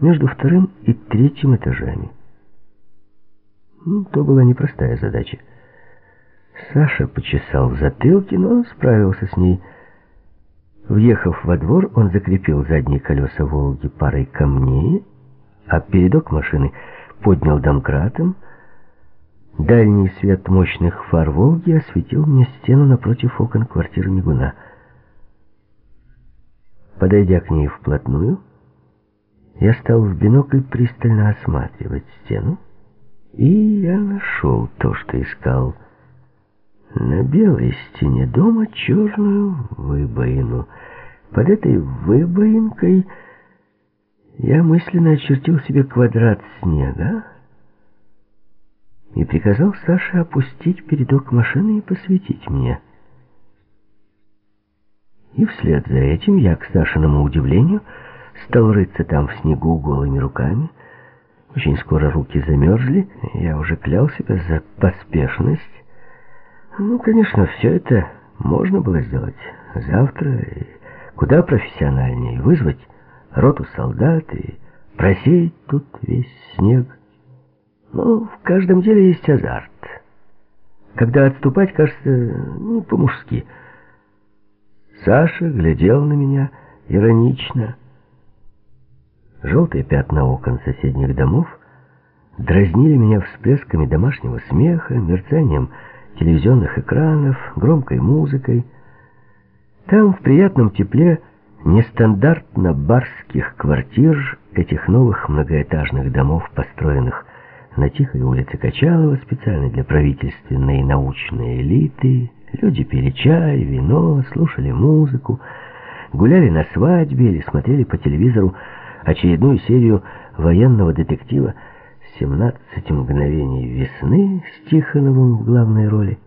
между вторым и третьим этажами. Ну, то была непростая задача. Саша почесал в затылке, но справился с ней. Въехав во двор, он закрепил задние колеса «Волги» парой камней, а передок машины поднял домкратом. Дальний свет мощных фар «Волги» осветил мне стену напротив окон квартиры Мигуна. Подойдя к ней вплотную, я стал в бинокль пристально осматривать стену, и я нашел то, что искал — на белой стене дома черную выбоину. Под этой выбоинкой я мысленно очертил себе квадрат снега и приказал Саше опустить передок машины и посветить мне. И вслед за этим я, к Сашиному удивлению, стал рыться там в снегу голыми руками. Очень скоро руки замерзли, я уже клял себя за поспешность, ну, конечно, все это можно было сделать завтра и куда профессиональнее. Вызвать роту солдат и просеять тут весь снег. Но в каждом деле есть азарт. Когда отступать, кажется, не по-мужски. Саша глядел на меня иронично. Желтые пятна окон соседних домов дразнили меня всплесками домашнего смеха, мерцанием телевизионных экранов, громкой музыкой. Там, в приятном тепле, нестандартно барских квартир этих новых многоэтажных домов, построенных на тихой улице Качалова, специально для правительственной и научной элиты, люди пили чай, вино, слушали музыку, гуляли на свадьбе или смотрели по телевизору очередную серию военного детектива 17 мгновений весны» с Тихоновым в главной роли.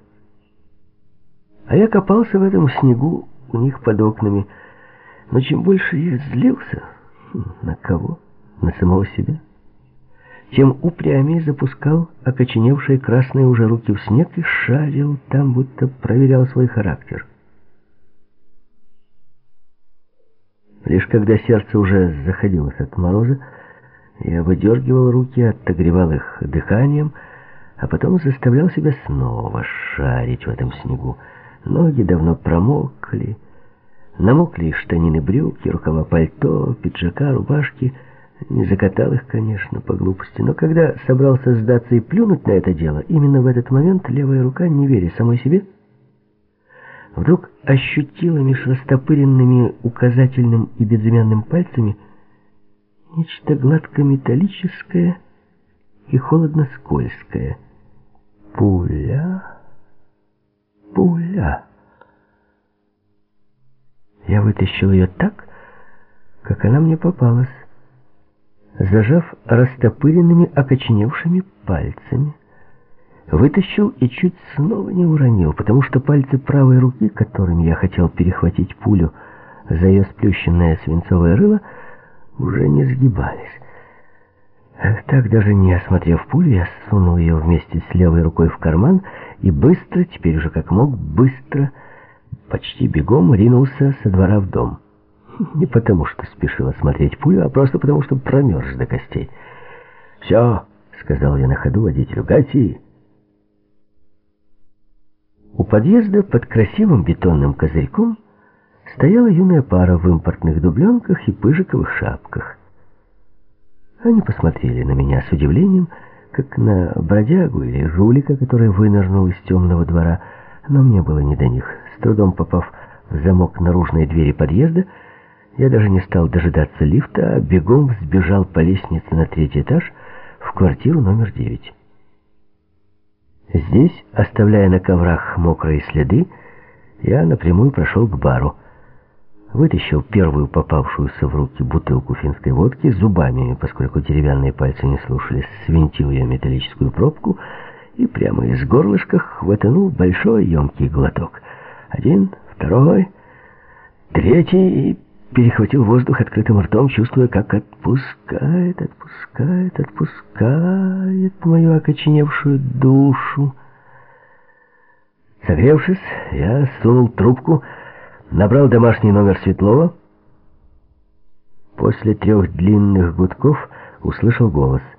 А я копался в этом снегу у них под окнами. Но чем больше я злился... Хм, на кого? На самого себя? Тем упрямее запускал окоченевшие красные уже руки в снег и шарил там, будто проверял свой характер. Лишь когда сердце уже заходилось от мороза, я выдергивал руки, отогревал их дыханием, а потом заставлял себя снова шарить в этом снегу. Ноги давно промокли, намокли штанины брюки, рукава пальто, пиджака, рубашки. Не закатал их, конечно, по глупости, но когда собрался сдаться и плюнуть на это дело, именно в этот момент левая рука, не веря самой себе, вдруг ощутила меж растопыренными указательным и безымянным пальцами Нечто гладко-металлическое и холодно-скользкое. Пуля, пуля. Я вытащил ее так, как она мне попалась, зажав растопыренными, окоченевшими пальцами. Вытащил и чуть снова не уронил, потому что пальцы правой руки, которыми я хотел перехватить пулю за ее сплющенное свинцовое рыло, уже не сгибались. Так даже не осмотрев пулю, я сунул ее вместе с левой рукой в карман и быстро, теперь уже как мог, быстро, почти бегом ринулся со двора в дом. Не потому, что спешил осмотреть пулю, а просто потому, что промерз до костей. «Все», — сказал я на ходу водителю, — «гаси». У подъезда под красивым бетонным козырьком стояла юная пара в импортных дубленках и пыжиковых шапках. Они посмотрели на меня с удивлением, как на бродягу или жулика, который вынырнул из темного двора, но мне было не до них. С трудом попав в замок наружной двери подъезда, я даже не стал дожидаться лифта, а бегом сбежал по лестнице на третий этаж в квартиру номер девять. Здесь, оставляя на коврах мокрые следы, я напрямую прошел к бару вытащил первую попавшуюся в руки бутылку финской водки зубами, поскольку деревянные пальцы не слушались, свинтил ее металлическую пробку и прямо из горлышка хватанул большой емкий глоток. Один, второй, третий и перехватил воздух открытым ртом, чувствуя, как отпускает, отпускает, отпускает мою окоченевшую душу. Согревшись, я сунул трубку, Набрал домашний номер Светлова. После трех длинных гудков услышал голос —